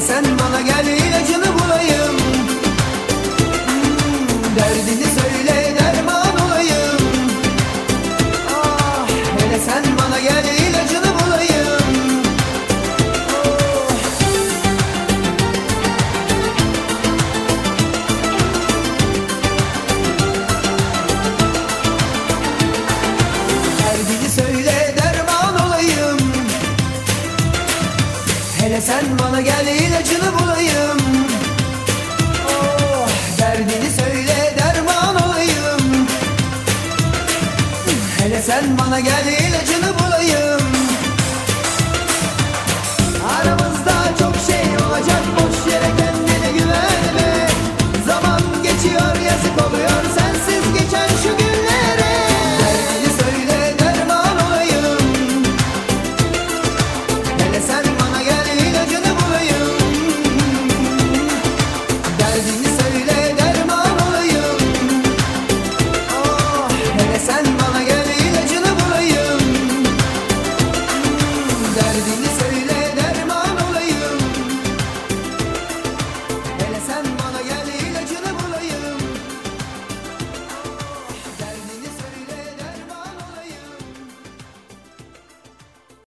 sen bana gelin Hele sen bana gel ilacını bulayım. Oh, Derdini söyle derman olayım. Hele sen bana gel Listen.